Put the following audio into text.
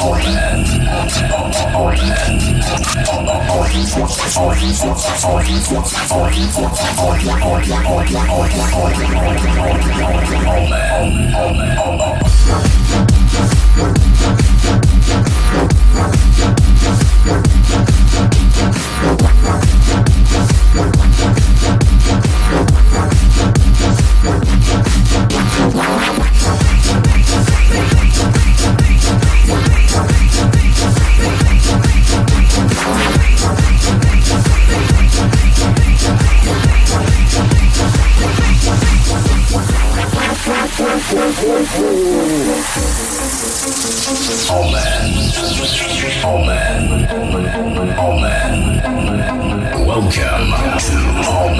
Orland. Orland. Orland. All men, all men, all men. Welcome to All